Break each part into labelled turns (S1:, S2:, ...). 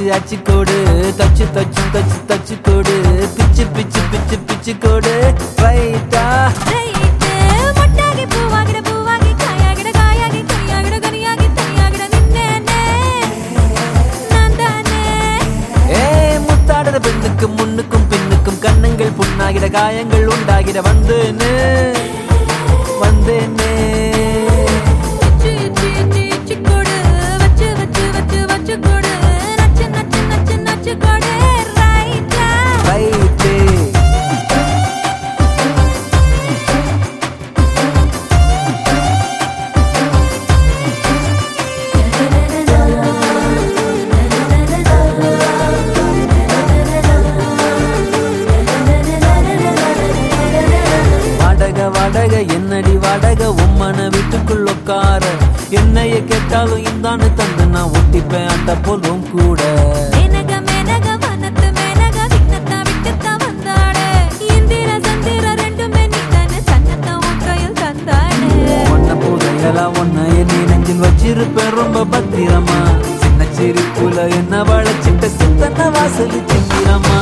S1: அச்சு அச்சு கோடு. தச்சு தச்சு தச்சு தச்சு கோடு. பிச்சு பிச்சு பிச்சு பிச்சு கோடு. ரைட்டா பெண்ணுக்கு முன்னுக்கும் பின்னுக்கும் கண்ணங்கள் புண்ணாகிட காயங்கள் உண்டாகிட வந்தேனே. வந்தேனே. வாடக என்னடி வாடக? உம்மன வீட்டுக்குள் உட்கார என்னைய கேட்டாலும் இந்தான்னு தந்து நான் ஒட்டிப்பேன் அந்த போலும் கூட. ஒன்ன என்னை நெஞ்சில் வச்சிருப்பேன். ரொம்ப பத்திரமா. சின்ன சிரிப்புல என்ன வளைச்சிட்ட சித்தன வாசல் சித்திரமா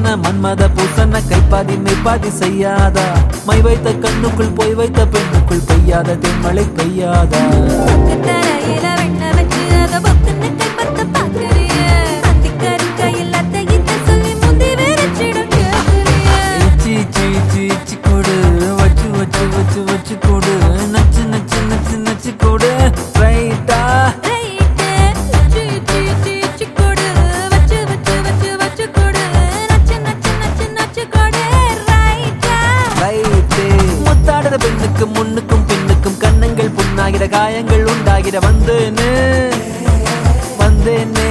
S1: பூசன மன்மத பூசன கைப்பாதி மெய்ப்பாதி செய்யாதா. மை வைத்த கண்ணுக்குள் போய் வைத்த பெண்ணுக்குள் பெய்யாத தென்மலை பெய்யாதா. காயங்கள் உண்டாகிட வந்தேன்னு வந்தேன்னு